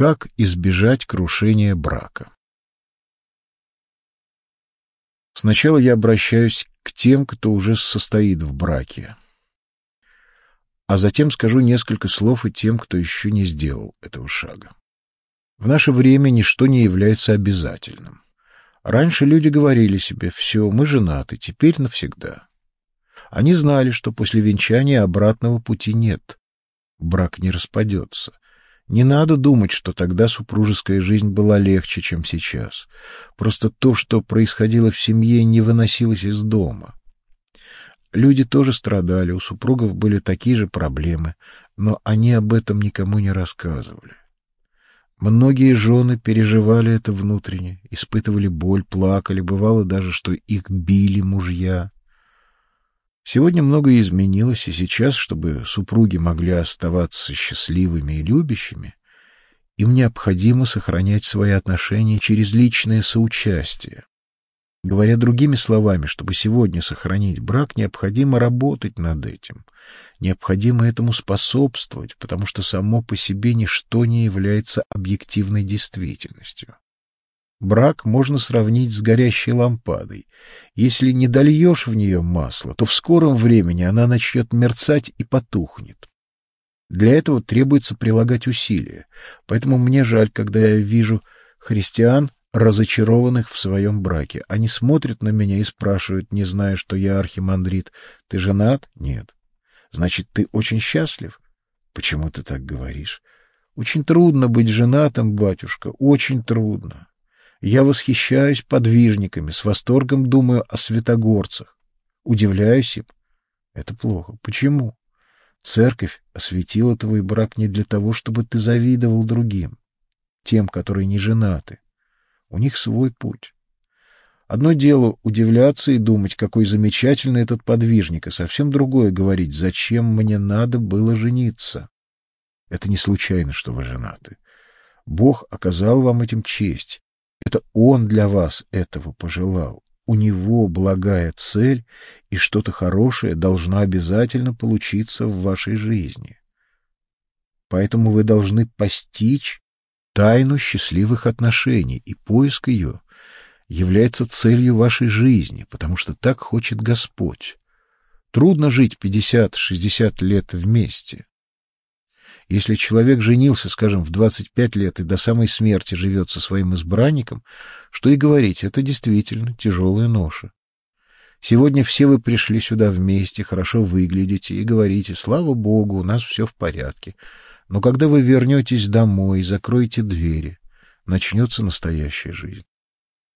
Как избежать крушения брака? Сначала я обращаюсь к тем, кто уже состоит в браке, а затем скажу несколько слов и тем, кто еще не сделал этого шага. В наше время ничто не является обязательным. Раньше люди говорили себе «все, мы женаты, теперь навсегда». Они знали, что после венчания обратного пути нет. Брак не распадется. Не надо думать, что тогда супружеская жизнь была легче, чем сейчас. Просто то, что происходило в семье, не выносилось из дома. Люди тоже страдали, у супругов были такие же проблемы, но они об этом никому не рассказывали. Многие жены переживали это внутренне, испытывали боль, плакали, бывало даже, что их били мужья. Сегодня многое изменилось, и сейчас, чтобы супруги могли оставаться счастливыми и любящими, им необходимо сохранять свои отношения через личное соучастие. Говоря другими словами, чтобы сегодня сохранить брак, необходимо работать над этим. Необходимо этому способствовать, потому что само по себе ничто не является объективной действительностью. Брак можно сравнить с горящей лампадой. Если не дольешь в нее масло, то в скором времени она начнет мерцать и потухнет. Для этого требуется прилагать усилия. Поэтому мне жаль, когда я вижу христиан, разочарованных в своем браке. Они смотрят на меня и спрашивают, не зная, что я архимандрит, «Ты женат?» «Нет». «Значит, ты очень счастлив?» «Почему ты так говоришь?» «Очень трудно быть женатым, батюшка, очень трудно. Я восхищаюсь подвижниками, с восторгом думаю о святогорцах. Удивляюсь им. Это плохо. Почему? Церковь осветила твой брак не для того, чтобы ты завидовал другим, тем, которые не женаты. У них свой путь. Одно дело удивляться и думать, какой замечательный этот подвижник, и совсем другое говорить, зачем мне надо было жениться. Это не случайно, что вы женаты. Бог оказал вам этим честь, это он для вас этого пожелал. У него благая цель, и что-то хорошее должно обязательно получиться в вашей жизни. Поэтому вы должны постичь тайну счастливых отношений, и поиск ее является целью вашей жизни, потому что так хочет Господь. Трудно жить пятьдесят-шестьдесят лет вместе. Если человек женился, скажем, в 25 лет и до самой смерти живет со своим избранником, что и говорить, это действительно тяжелая ноша. Сегодня все вы пришли сюда вместе, хорошо выглядите и говорите, слава Богу, у нас все в порядке. Но когда вы вернетесь домой и закроете двери, начнется настоящая жизнь.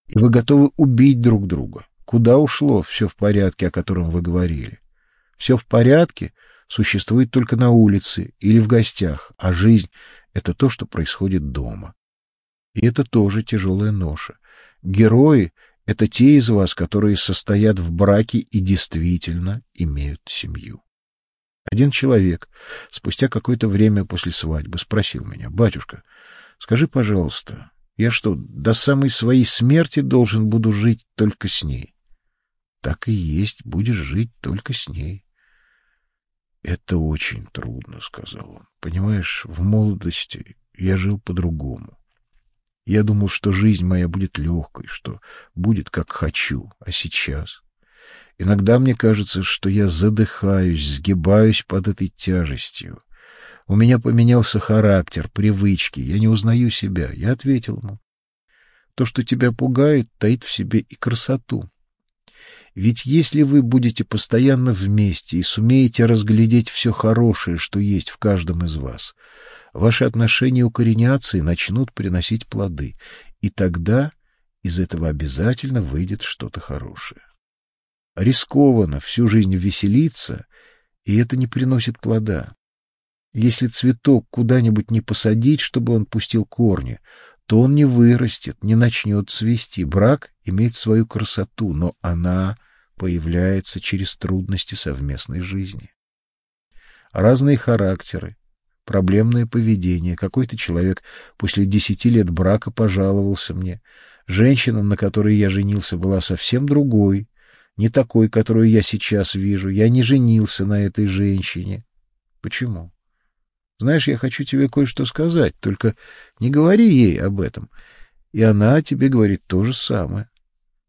И вы готовы убить друг друга. Куда ушло все в порядке, о котором вы говорили? Все в порядке — существует только на улице или в гостях, а жизнь — это то, что происходит дома. И это тоже тяжелая ноша. Герои — это те из вас, которые состоят в браке и действительно имеют семью. Один человек спустя какое-то время после свадьбы спросил меня, «Батюшка, скажи, пожалуйста, я что, до самой своей смерти должен буду жить только с ней?» «Так и есть, будешь жить только с ней». «Это очень трудно», — сказал он. «Понимаешь, в молодости я жил по-другому. Я думал, что жизнь моя будет легкой, что будет как хочу, а сейчас... Иногда мне кажется, что я задыхаюсь, сгибаюсь под этой тяжестью. У меня поменялся характер, привычки, я не узнаю себя. Я ответил ему. То, что тебя пугает, таит в себе и красоту. Ведь если вы будете постоянно вместе и сумеете разглядеть все хорошее, что есть в каждом из вас, ваши отношения укоренятся и начнут приносить плоды, и тогда из этого обязательно выйдет что-то хорошее. Рискованно всю жизнь веселиться, и это не приносит плода. Если цветок куда-нибудь не посадить, чтобы он пустил корни, то он не вырастет, не начнет цвести. Брак имеет свою красоту, но она появляется через трудности совместной жизни. Разные характеры, проблемное поведение. Какой-то человек после десяти лет брака пожаловался мне. Женщина, на которой я женился, была совсем другой, не такой, которую я сейчас вижу. Я не женился на этой женщине. Почему? Знаешь, я хочу тебе кое-что сказать, только не говори ей об этом. И она тебе говорит то же самое.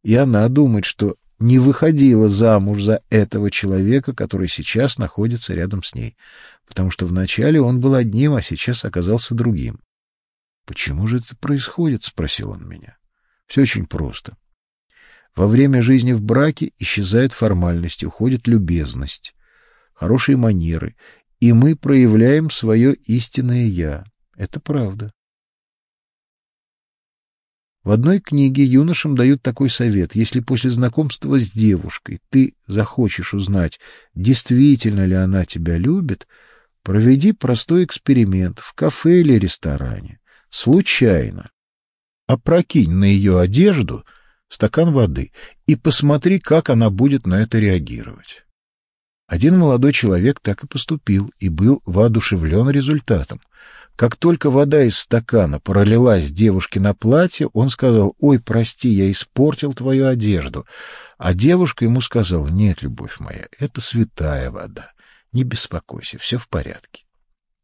И она думает, что не выходила замуж за этого человека, который сейчас находится рядом с ней, потому что вначале он был одним, а сейчас оказался другим. — Почему же это происходит? — спросил он меня. — Все очень просто. Во время жизни в браке исчезает формальность, уходит любезность, хорошие манеры, и мы проявляем свое истинное «я». Это правда. В одной книге юношам дают такой совет. Если после знакомства с девушкой ты захочешь узнать, действительно ли она тебя любит, проведи простой эксперимент в кафе или ресторане. Случайно. Опрокинь на ее одежду стакан воды и посмотри, как она будет на это реагировать. Один молодой человек так и поступил и был воодушевлен результатом. Как только вода из стакана пролилась девушке на платье, он сказал, «Ой, прости, я испортил твою одежду». А девушка ему сказала, «Нет, любовь моя, это святая вода. Не беспокойся, все в порядке».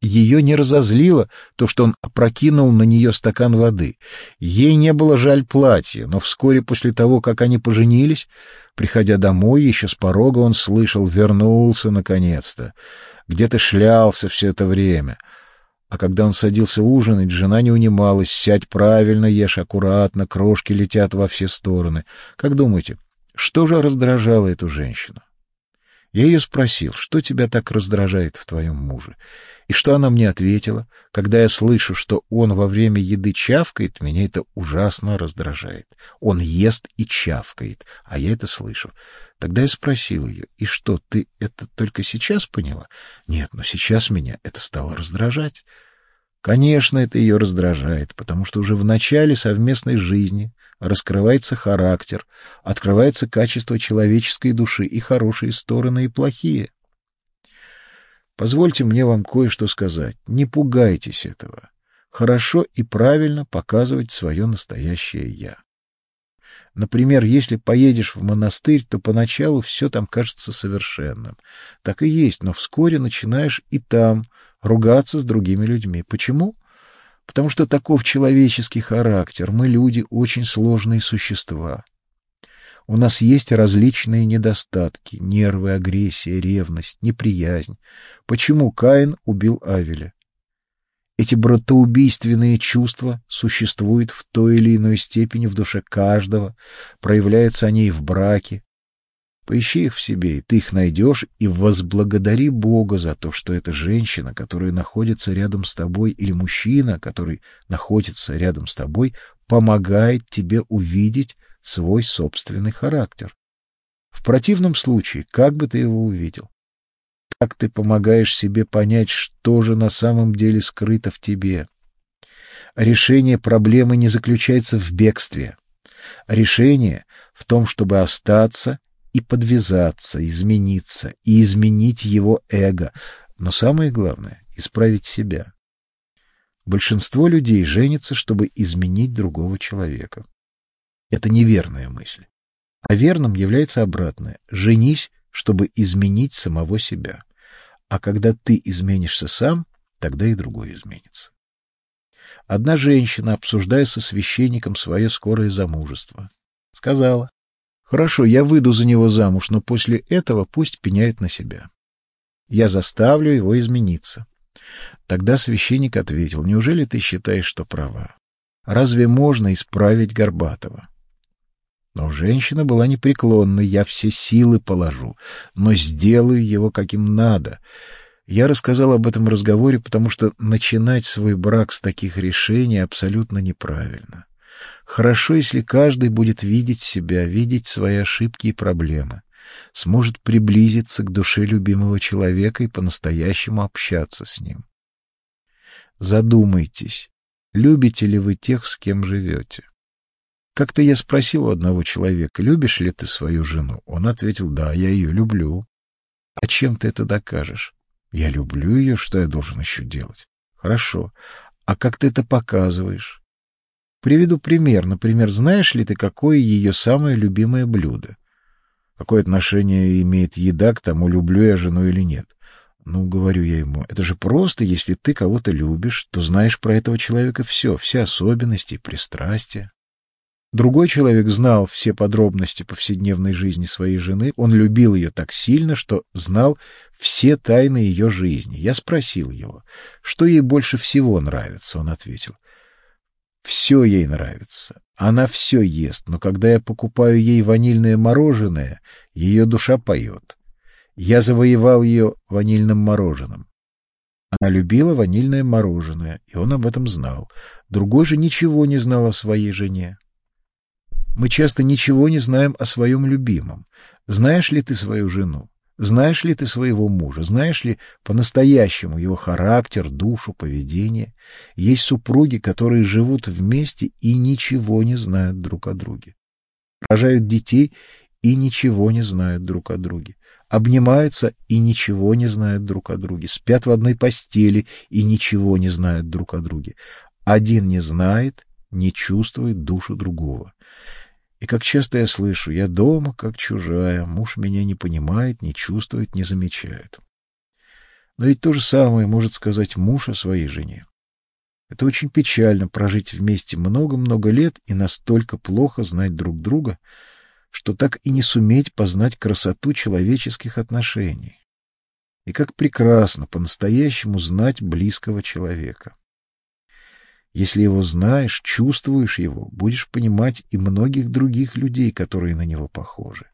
Ее не разозлило то, что он опрокинул на нее стакан воды. Ей не было жаль платья, но вскоре после того, как они поженились, приходя домой, еще с порога он слышал «вернулся наконец-то». Где то шлялся все это время? А когда он садился ужинать, жена не унималась. «Сядь правильно, ешь аккуратно, крошки летят во все стороны». Как думаете, что же раздражало эту женщину? Я ее спросил, что тебя так раздражает в твоем муже? И что она мне ответила? Когда я слышу, что он во время еды чавкает, меня это ужасно раздражает. Он ест и чавкает, а я это слышу. Тогда я спросил ее, и что, ты это только сейчас поняла? Нет, но сейчас меня это стало раздражать. Конечно, это ее раздражает, потому что уже в начале совместной жизни раскрывается характер, открывается качество человеческой души и хорошие стороны, и плохие. Позвольте мне вам кое-что сказать. Не пугайтесь этого. Хорошо и правильно показывать свое настоящее «я». Например, если поедешь в монастырь, то поначалу все там кажется совершенным. Так и есть, но вскоре начинаешь и там ругаться с другими людьми. Почему? Потому что таков человеческий характер. Мы, люди, очень сложные существа. У нас есть различные недостатки — нервы, агрессия, ревность, неприязнь. Почему Каин убил Авеля? Эти братоубийственные чувства существуют в той или иной степени в душе каждого, проявляются они и в браке, Поищи их в себе, и ты их найдешь, и возблагодари Бога за то, что эта женщина, которая находится рядом с тобой, или мужчина, который находится рядом с тобой, помогает тебе увидеть свой собственный характер. В противном случае, как бы ты его увидел? Как ты помогаешь себе понять, что же на самом деле скрыто в тебе? Решение проблемы не заключается в бегстве. Решение в том, чтобы остаться и подвязаться, измениться, и изменить его эго, но самое главное — исправить себя. Большинство людей женится, чтобы изменить другого человека. Это неверная мысль. А верным является обратное. Женись, чтобы изменить самого себя. А когда ты изменишься сам, тогда и другой изменится. Одна женщина, обсуждая со священником свое скорое замужество, сказала, Хорошо, я выйду за него замуж, но после этого пусть пеняет на себя. Я заставлю его измениться. Тогда священник ответил, неужели ты считаешь, что права? Разве можно исправить Горбатова? Но женщина была непреклонной, я все силы положу, но сделаю его каким надо. Я рассказал об этом разговоре, потому что начинать свой брак с таких решений абсолютно неправильно. Хорошо, если каждый будет видеть себя, видеть свои ошибки и проблемы, сможет приблизиться к душе любимого человека и по-настоящему общаться с ним. Задумайтесь, любите ли вы тех, с кем живете. Как-то я спросил у одного человека, любишь ли ты свою жену? Он ответил, да, я ее люблю. А чем ты это докажешь? Я люблю ее, что я должен еще делать? Хорошо. А как ты это показываешь? Приведу пример. Например, знаешь ли ты, какое ее самое любимое блюдо? Какое отношение имеет еда к тому, люблю я жену или нет? Ну, говорю я ему, это же просто, если ты кого-то любишь, то знаешь про этого человека все, все особенности пристрастия. Другой человек знал все подробности повседневной жизни своей жены, он любил ее так сильно, что знал все тайны ее жизни. Я спросил его, что ей больше всего нравится, он ответил. Все ей нравится. Она все ест, но когда я покупаю ей ванильное мороженое, ее душа поет. Я завоевал ее ванильным мороженым. Она любила ванильное мороженое, и он об этом знал. Другой же ничего не знал о своей жене. Мы часто ничего не знаем о своем любимом. Знаешь ли ты свою жену? Знаешь ли ты своего мужа? Знаешь ли по-настоящему его характер, душу, поведение? Есть супруги, которые живут вместе и ничего не знают друг о друге. Рожают детей и ничего не знают друг о друге. Обнимаются и ничего не знают друг о друге. Спят в одной постели и ничего не знают друг о друге. Один не знает, не чувствует душу другого. И как часто я слышу, я дома, как чужая, муж меня не понимает, не чувствует, не замечает. Но ведь то же самое может сказать муж о своей жене. Это очень печально прожить вместе много-много лет и настолько плохо знать друг друга, что так и не суметь познать красоту человеческих отношений. И как прекрасно по-настоящему знать близкого человека. Если его знаешь, чувствуешь его, будешь понимать и многих других людей, которые на него похожи.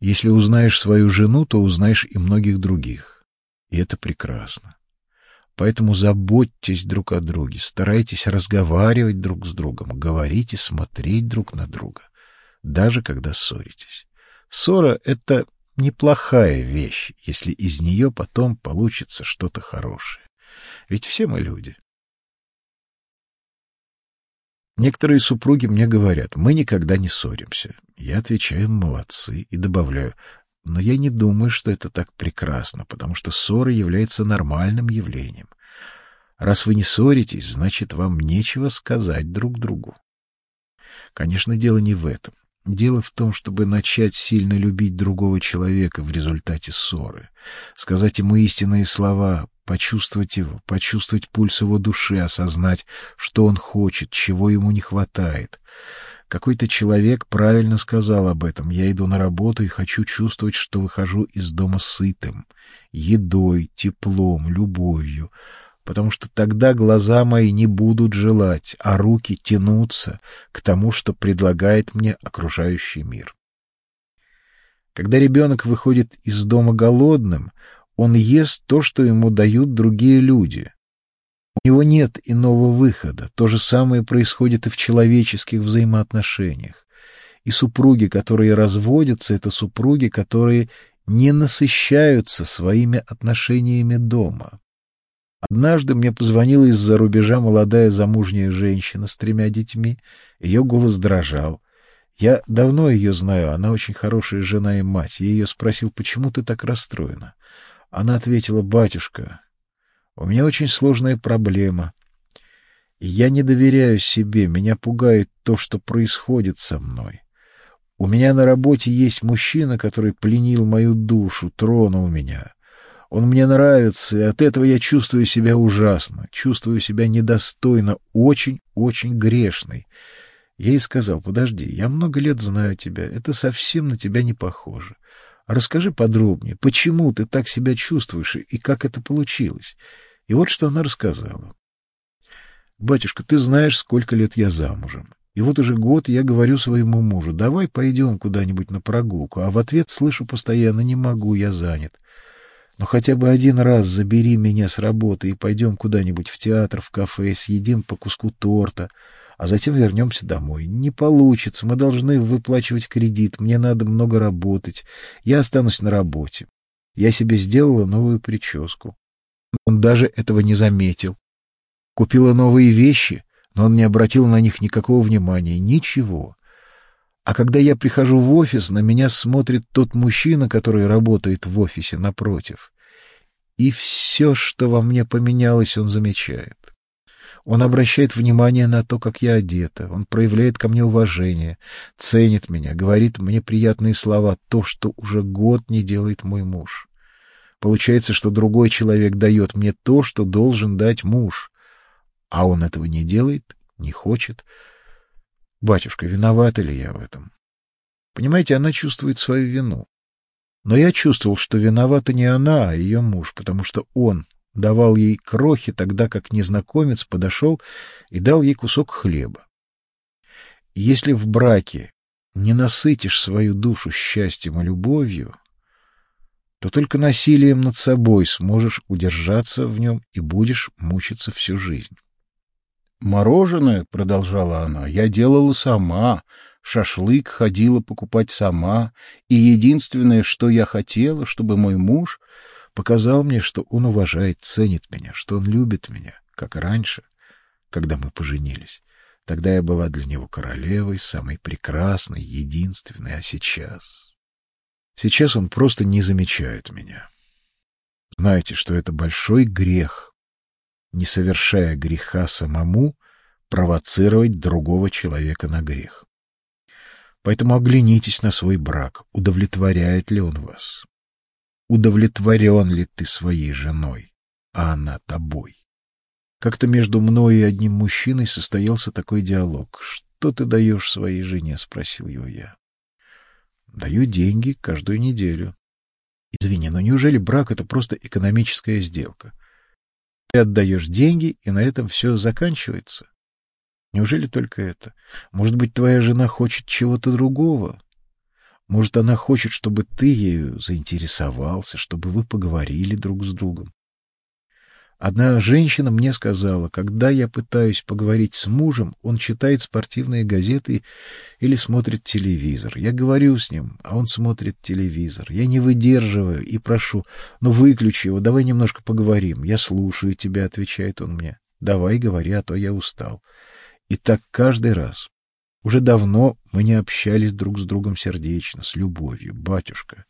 Если узнаешь свою жену, то узнаешь и многих других. И это прекрасно. Поэтому заботьтесь друг о друге, старайтесь разговаривать друг с другом, говорить и смотреть друг на друга, даже когда ссоритесь. Ссора — это неплохая вещь, если из нее потом получится что-то хорошее. Ведь все мы люди. Некоторые супруги мне говорят, мы никогда не ссоримся. Я отвечаю, молодцы, и добавляю, но я не думаю, что это так прекрасно, потому что ссора является нормальным явлением. Раз вы не ссоритесь, значит, вам нечего сказать друг другу. Конечно, дело не в этом. Дело в том, чтобы начать сильно любить другого человека в результате ссоры, сказать ему истинные слова, почувствовать его, почувствовать пульс его души, осознать, что он хочет, чего ему не хватает. Какой-то человек правильно сказал об этом. Я иду на работу и хочу чувствовать, что выхожу из дома сытым, едой, теплом, любовью, потому что тогда глаза мои не будут желать, а руки тянутся к тому, что предлагает мне окружающий мир. Когда ребенок выходит из дома голодным, он ест то, что ему дают другие люди. У него нет иного выхода. То же самое происходит и в человеческих взаимоотношениях. И супруги, которые разводятся, это супруги, которые не насыщаются своими отношениями дома. Однажды мне позвонила из-за рубежа молодая замужняя женщина с тремя детьми. Ее голос дрожал. Я давно ее знаю, она очень хорошая жена и мать. Я ее спросил, почему ты так расстроена? Она ответила, «Батюшка, у меня очень сложная проблема. Я не доверяю себе, меня пугает то, что происходит со мной. У меня на работе есть мужчина, который пленил мою душу, тронул меня. Он мне нравится, и от этого я чувствую себя ужасно, чувствую себя недостойно, очень-очень грешной. Я ей сказал, подожди, я много лет знаю тебя, это совсем на тебя не похоже. Расскажи подробнее, почему ты так себя чувствуешь и как это получилось. И вот что она рассказала. Батюшка, ты знаешь, сколько лет я замужем. И вот уже год я говорю своему мужу, давай пойдем куда-нибудь на прогулку, а в ответ слышу постоянно, не могу, я занят. Но хотя бы один раз забери меня с работы и пойдем куда-нибудь в театр, в кафе, съедим по куску торта, а затем вернемся домой. Не получится, мы должны выплачивать кредит, мне надо много работать, я останусь на работе. Я себе сделала новую прическу. Он даже этого не заметил. Купила новые вещи, но он не обратил на них никакого внимания, ничего. А когда я прихожу в офис, на меня смотрит тот мужчина, который работает в офисе напротив. И все, что во мне поменялось, он замечает. Он обращает внимание на то, как я одета. Он проявляет ко мне уважение, ценит меня, говорит мне приятные слова, то, что уже год не делает мой муж. Получается, что другой человек дает мне то, что должен дать муж. А он этого не делает, не хочет. Батюшка, виновата ли я в этом? Понимаете, она чувствует свою вину. Но я чувствовал, что виновата не она, а ее муж, потому что он давал ей крохи, тогда как незнакомец подошел и дал ей кусок хлеба. Если в браке не насытишь свою душу счастьем и любовью, то только насилием над собой сможешь удержаться в нем и будешь мучиться всю жизнь. «Мороженое, — продолжала она, — я делала сама, шашлык ходила покупать сама, и единственное, что я хотела, чтобы мой муж показал мне, что он уважает, ценит меня, что он любит меня, как раньше, когда мы поженились. Тогда я была для него королевой, самой прекрасной, единственной, а сейчас... Сейчас он просто не замечает меня. Знаете, что это большой грех, не совершая греха самому, провоцировать другого человека на грех. Поэтому оглянитесь на свой брак, удовлетворяет ли он вас. Удовлетворен ли ты своей женой, а она тобой. Как-то между мной и одним мужчиной состоялся такой диалог. «Что ты даешь своей жене?» — спросил его я. «Даю деньги каждую неделю». «Извини, но неужели брак — это просто экономическая сделка? Ты отдаешь деньги, и на этом все заканчивается? Неужели только это? Может быть, твоя жена хочет чего-то другого? Может, она хочет, чтобы ты ею заинтересовался, чтобы вы поговорили друг с другом? Одна женщина мне сказала, когда я пытаюсь поговорить с мужем, он читает спортивные газеты или смотрит телевизор. Я говорю с ним, а он смотрит телевизор. Я не выдерживаю и прошу, ну выключи его, давай немножко поговорим. Я слушаю тебя, отвечает он мне. Давай говори, а то я устал. И так каждый раз. Уже давно мы не общались друг с другом сердечно, с любовью. Батюшка,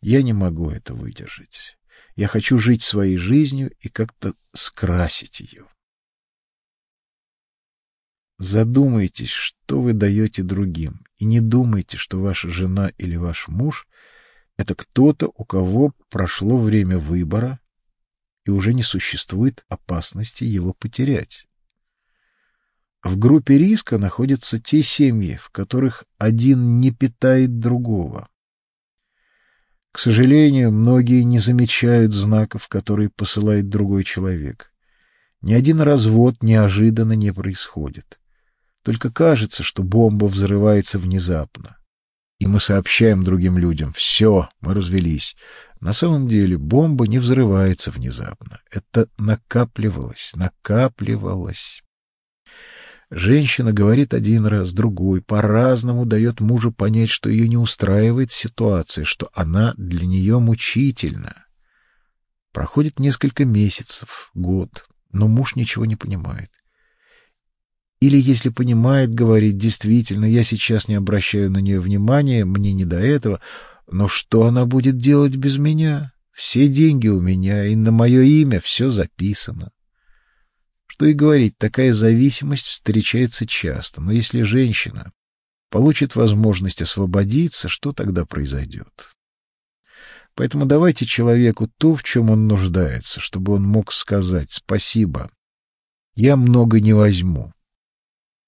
я не могу это выдержать. Я хочу жить своей жизнью и как-то скрасить ее. Задумайтесь, что вы даете другим, и не думайте, что ваша жена или ваш муж — это кто-то, у кого прошло время выбора, и уже не существует опасности его потерять. В группе риска находятся те семьи, в которых один не питает другого. К сожалению, многие не замечают знаков, которые посылает другой человек. Ни один развод неожиданно не происходит. Только кажется, что бомба взрывается внезапно. И мы сообщаем другим людям «все, мы развелись». На самом деле бомба не взрывается внезапно. Это накапливалось, накапливалось. Женщина говорит один раз, другой, по-разному дает мужу понять, что ее не устраивает ситуация, что она для нее мучительна. Проходит несколько месяцев, год, но муж ничего не понимает. Или, если понимает, говорит, действительно, я сейчас не обращаю на нее внимания, мне не до этого, но что она будет делать без меня? Все деньги у меня, и на мое имя все записано. Что и говорить, такая зависимость встречается часто, но если женщина получит возможность освободиться, что тогда произойдет? Поэтому давайте человеку то, в чем он нуждается, чтобы он мог сказать «спасибо, я много не возьму».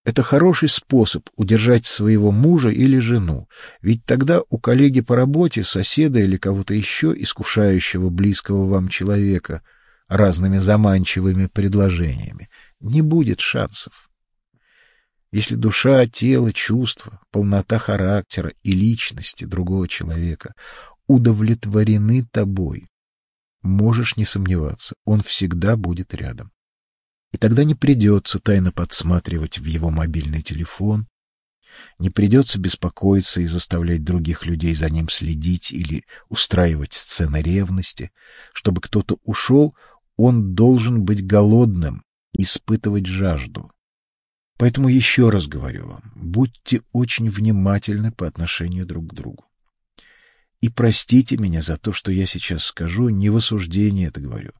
Это хороший способ удержать своего мужа или жену, ведь тогда у коллеги по работе, соседа или кого-то еще, искушающего близкого вам человека – разными заманчивыми предложениями, не будет шансов. Если душа, тело, чувства, полнота характера и личности другого человека удовлетворены тобой, можешь не сомневаться, он всегда будет рядом. И тогда не придется тайно подсматривать в его мобильный телефон, не придется беспокоиться и заставлять других людей за ним следить или устраивать сцены ревности. Чтобы кто-то ушел, он должен быть голодным, испытывать жажду. Поэтому еще раз говорю вам, будьте очень внимательны по отношению друг к другу. И простите меня за то, что я сейчас скажу, не в осуждении это говорю.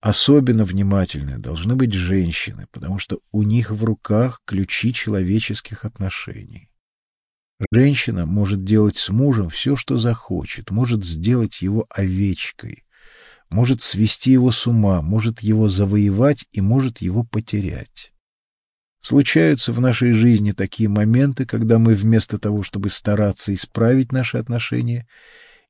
Особенно внимательны должны быть женщины, потому что у них в руках ключи человеческих отношений. Женщина может делать с мужем все, что захочет, может сделать его овечкой, может свести его с ума, может его завоевать и может его потерять. Случаются в нашей жизни такие моменты, когда мы вместо того, чтобы стараться исправить наши отношения,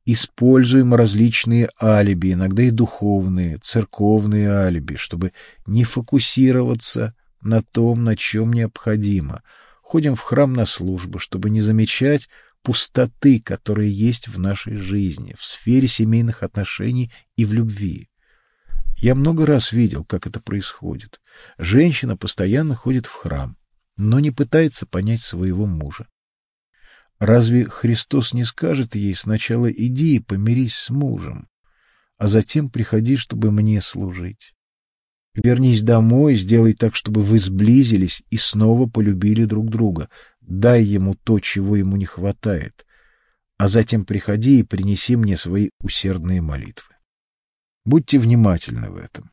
используем различные алиби, иногда и духовные, церковные алиби, чтобы не фокусироваться на том, на чем необходимо. Ходим в храм на службу, чтобы не замечать пустоты, которые есть в нашей жизни, в сфере семейных отношений и в любви. Я много раз видел, как это происходит. Женщина постоянно ходит в храм, но не пытается понять своего мужа. Разве Христос не скажет ей сначала иди и помирись с мужем, а затем приходи, чтобы мне служить? Вернись домой, сделай так, чтобы вы сблизились и снова полюбили друг друга. Дай ему то, чего ему не хватает, а затем приходи и принеси мне свои усердные молитвы. Будьте внимательны в этом.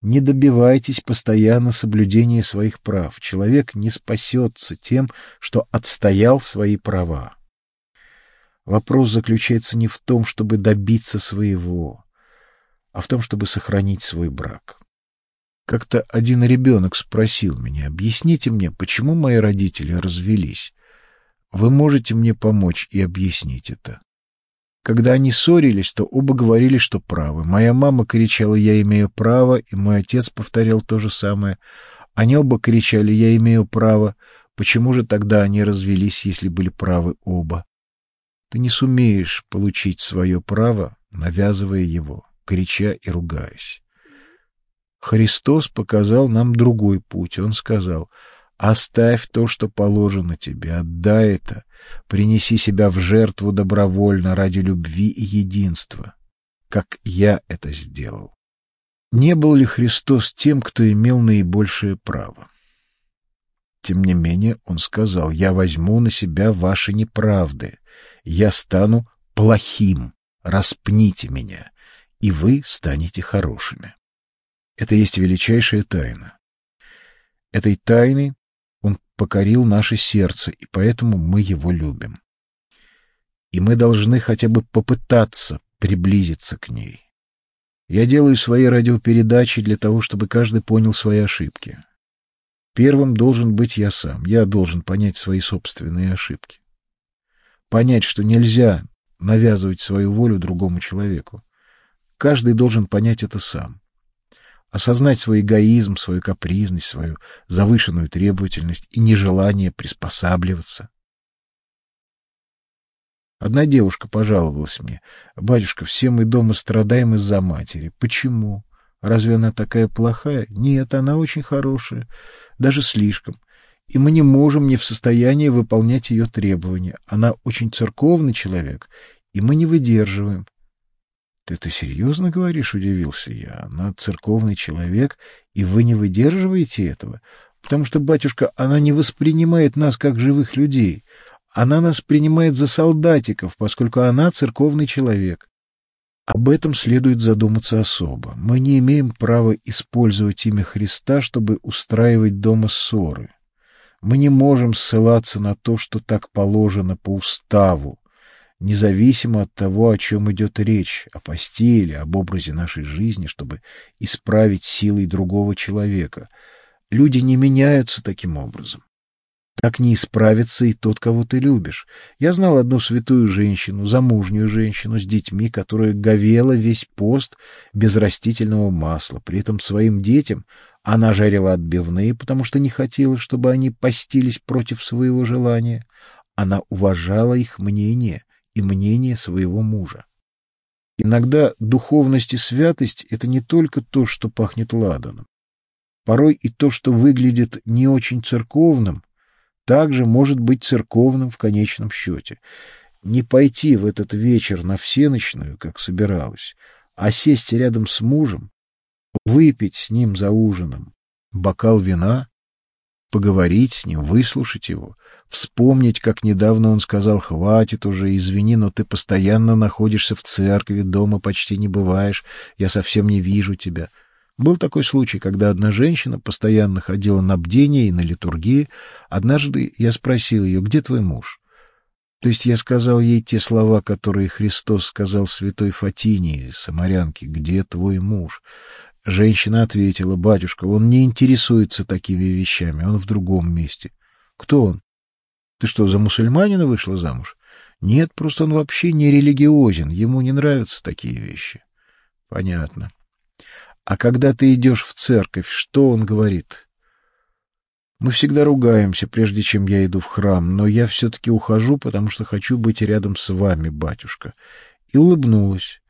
Не добивайтесь постоянно соблюдения своих прав. Человек не спасется тем, что отстоял свои права. Вопрос заключается не в том, чтобы добиться своего, а в том, чтобы сохранить свой брак. Как-то один ребенок спросил меня, объясните мне, почему мои родители развелись. Вы можете мне помочь и объяснить это? Когда они ссорились, то оба говорили, что правы. Моя мама кричала «я имею право», и мой отец повторял то же самое. Они оба кричали «я имею право». Почему же тогда они развелись, если были правы оба? Ты не сумеешь получить свое право, навязывая его, крича и ругаясь. Христос показал нам другой путь. Он сказал, оставь то, что положено тебе, отдай это, принеси себя в жертву добровольно ради любви и единства, как я это сделал. Не был ли Христос тем, кто имел наибольшее право? Тем не менее, он сказал, я возьму на себя ваши неправды, я стану плохим, распните меня, и вы станете хорошими. Это есть величайшая тайна. Этой тайной он покорил наше сердце, и поэтому мы его любим. И мы должны хотя бы попытаться приблизиться к ней. Я делаю свои радиопередачи для того, чтобы каждый понял свои ошибки. Первым должен быть я сам. Я должен понять свои собственные ошибки. Понять, что нельзя навязывать свою волю другому человеку. Каждый должен понять это сам осознать свой эгоизм, свою капризность, свою завышенную требовательность и нежелание приспосабливаться. Одна девушка пожаловалась мне. «Батюшка, все мы дома страдаем из-за матери. Почему? Разве она такая плохая? Нет, она очень хорошая, даже слишком. И мы не можем не в состоянии выполнять ее требования. Она очень церковный человек, и мы не выдерживаем. Ты это серьезно говоришь, удивился я. Она церковный человек, и вы не выдерживаете этого, потому что батюшка, она не воспринимает нас как живых людей. Она нас принимает за солдатиков, поскольку она церковный человек. Об этом следует задуматься особо. Мы не имеем права использовать имя Христа, чтобы устраивать дома ссоры. Мы не можем ссылаться на то, что так положено по уставу, независимо от того, о чем идет речь, о постели, об образе нашей жизни, чтобы исправить силой другого человека. Люди не меняются таким образом. Так не исправится и тот, кого ты любишь. Я знал одну святую женщину, замужнюю женщину с детьми, которая говела весь пост без растительного масла. При этом своим детям она жарила отбивные, потому что не хотела, чтобы они постились против своего желания. Она уважала их мнение и мнение своего мужа. Иногда духовность и святость — это не только то, что пахнет ладаном. Порой и то, что выглядит не очень церковным, также может быть церковным в конечном счете. Не пойти в этот вечер на всеночную, как собиралась, а сесть рядом с мужем, выпить с ним за ужином бокал вина поговорить с ним, выслушать его, вспомнить, как недавно он сказал «Хватит уже, извини, но ты постоянно находишься в церкви, дома почти не бываешь, я совсем не вижу тебя». Был такой случай, когда одна женщина постоянно ходила на бдение и на литургии. Однажды я спросил ее, где твой муж? То есть я сказал ей те слова, которые Христос сказал святой Фатинии, самарянке, «Где твой муж?» Женщина ответила, «Батюшка, он не интересуется такими вещами, он в другом месте». «Кто он?» «Ты что, за мусульманина вышла замуж?» «Нет, просто он вообще не религиозен, ему не нравятся такие вещи». «Понятно». «А когда ты идешь в церковь, что он говорит?» Мы всегда ругаемся, прежде чем я иду в храм, но я все-таки ухожу, потому что хочу быть рядом с вами, батюшка. И улыбнулась.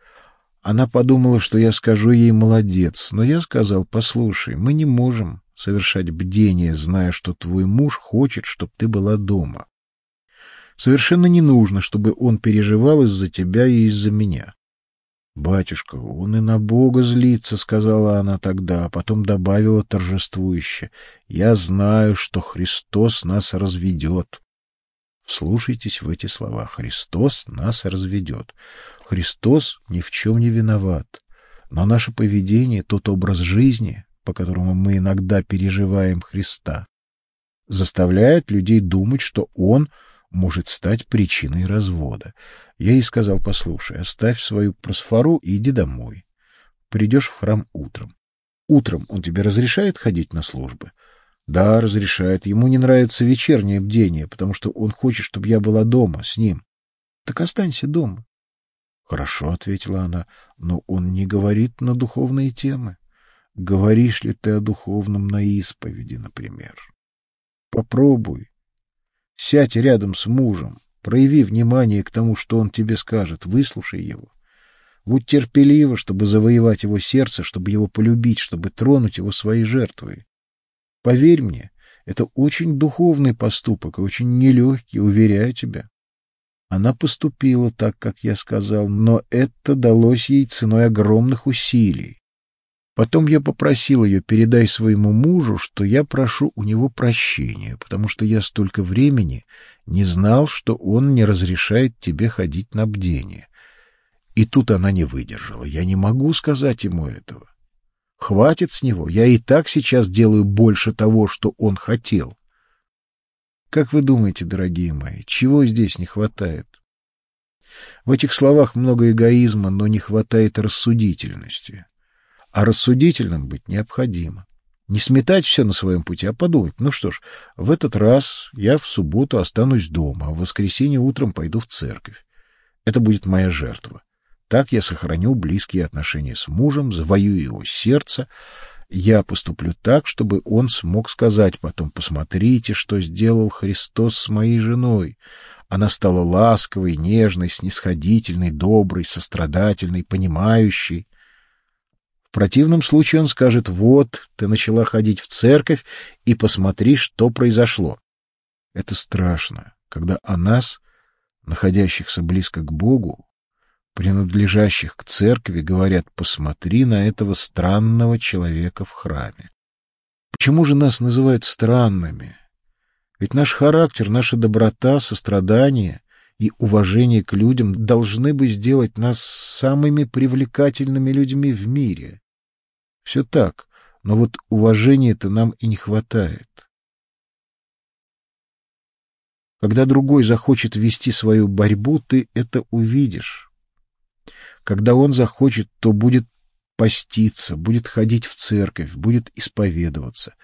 Она подумала, что я скажу ей «молодец», но я сказал «послушай, мы не можем совершать бдение, зная, что твой муж хочет, чтобы ты была дома. Совершенно не нужно, чтобы он переживал из-за тебя и из-за меня. «Батюшка, он и на Бога злится», — сказала она тогда, а потом добавила торжествующе. «Я знаю, что Христос нас разведет». Слушайтесь в эти слова. Христос нас разведет. Христос ни в чем не виноват. Но наше поведение, тот образ жизни, по которому мы иногда переживаем Христа, заставляет людей думать, что Он — может стать причиной развода. Я ей сказал, послушай, оставь свою просфору и иди домой. Придешь в храм утром. Утром он тебе разрешает ходить на службы? Да, разрешает. Ему не нравится вечернее бдение, потому что он хочет, чтобы я была дома с ним. Так останься дома. Хорошо, ответила она, но он не говорит на духовные темы. Говоришь ли ты о духовном на исповеди, например? Попробуй. Сядь рядом с мужем, прояви внимание к тому, что он тебе скажет, выслушай его. Будь терпелива, чтобы завоевать его сердце, чтобы его полюбить, чтобы тронуть его своей жертвой. Поверь мне, это очень духовный поступок и очень нелегкий, уверяю тебя. Она поступила так, как я сказал, но это далось ей ценой огромных усилий. Потом я попросил ее, передай своему мужу, что я прошу у него прощения, потому что я столько времени не знал, что он не разрешает тебе ходить на бдение. И тут она не выдержала. Я не могу сказать ему этого. Хватит с него. Я и так сейчас делаю больше того, что он хотел. Как вы думаете, дорогие мои, чего здесь не хватает? В этих словах много эгоизма, но не хватает рассудительности. А рассудительным быть необходимо. Не сметать все на своем пути, а подумать, ну что ж, в этот раз я в субботу останусь дома, а в воскресенье утром пойду в церковь. Это будет моя жертва. Так я сохраню близкие отношения с мужем, завоюю его сердце. Я поступлю так, чтобы он смог сказать потом, посмотрите, что сделал Христос с моей женой. Она стала ласковой, нежной, снисходительной, доброй, сострадательной, понимающей. В противном случае он скажет, вот, ты начала ходить в церковь, и посмотри, что произошло. Это страшно, когда о нас, находящихся близко к Богу, принадлежащих к церкви, говорят, посмотри на этого странного человека в храме. Почему же нас называют странными? Ведь наш характер, наша доброта, сострадание и уважение к людям должны бы сделать нас самыми привлекательными людьми в мире. Все так, но вот уважения-то нам и не хватает. Когда другой захочет вести свою борьбу, ты это увидишь. Когда он захочет, то будет поститься, будет ходить в церковь, будет исповедоваться.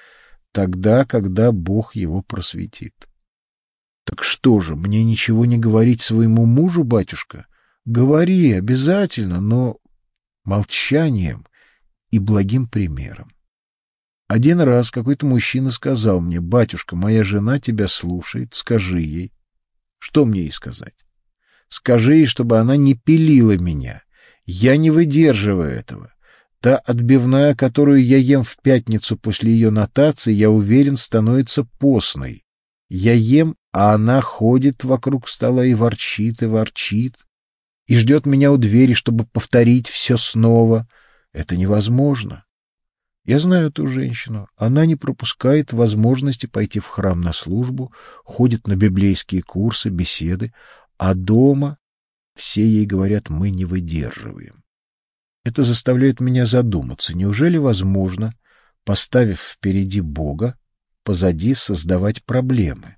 Тогда, когда Бог его просветит. Так что же, мне ничего не говорить своему мужу, батюшка? Говори обязательно, но молчанием и благим примером. Один раз какой-то мужчина сказал мне, «Батюшка, моя жена тебя слушает, скажи ей». Что мне ей сказать? Скажи ей, чтобы она не пилила меня. Я не выдерживаю этого. Та отбивная, которую я ем в пятницу после ее нотации, я уверен, становится постной. Я ем а она ходит вокруг стола и ворчит, и ворчит, и ждет меня у двери, чтобы повторить все снова. Это невозможно. Я знаю эту женщину. Она не пропускает возможности пойти в храм на службу, ходит на библейские курсы, беседы, а дома все ей говорят, мы не выдерживаем. Это заставляет меня задуматься, неужели возможно, поставив впереди Бога, позади создавать проблемы?